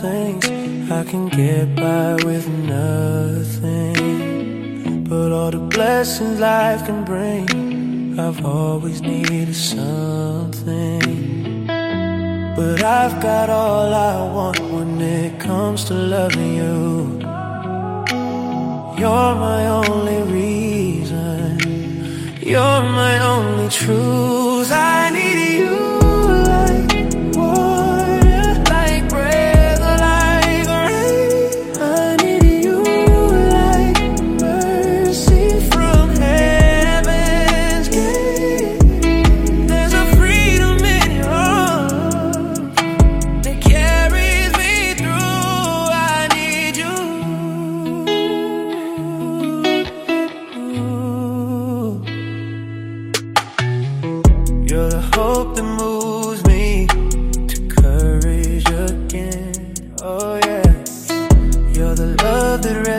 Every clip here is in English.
things. I can get by with nothing. But all the blessings life can bring, I've always needed something. But I've got all I want when it comes to loving you. You're my only reason. You're my only truth. I need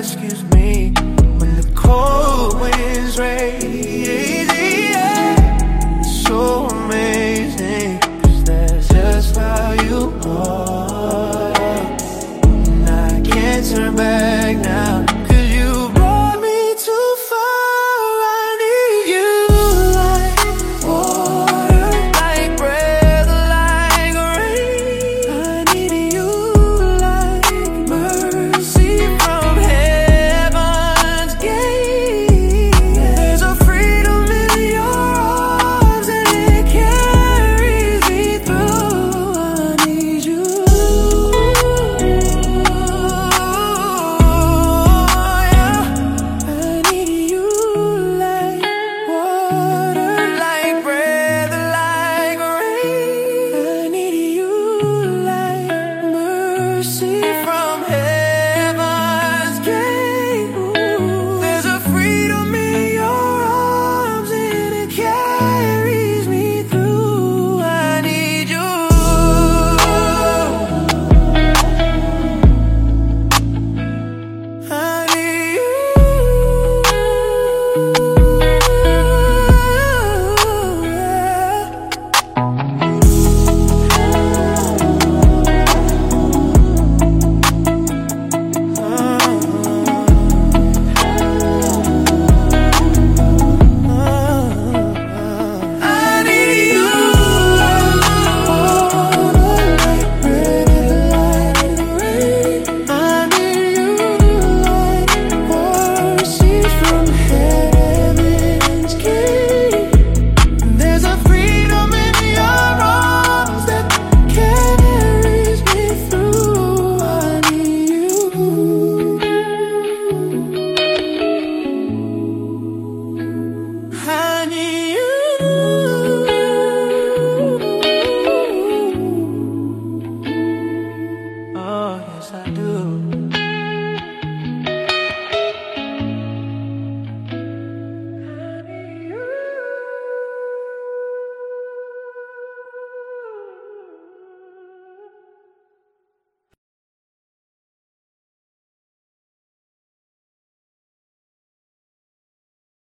excuse see from I do.